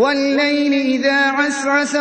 وَاللَّيْلِ إِذَا عَسْعَسَ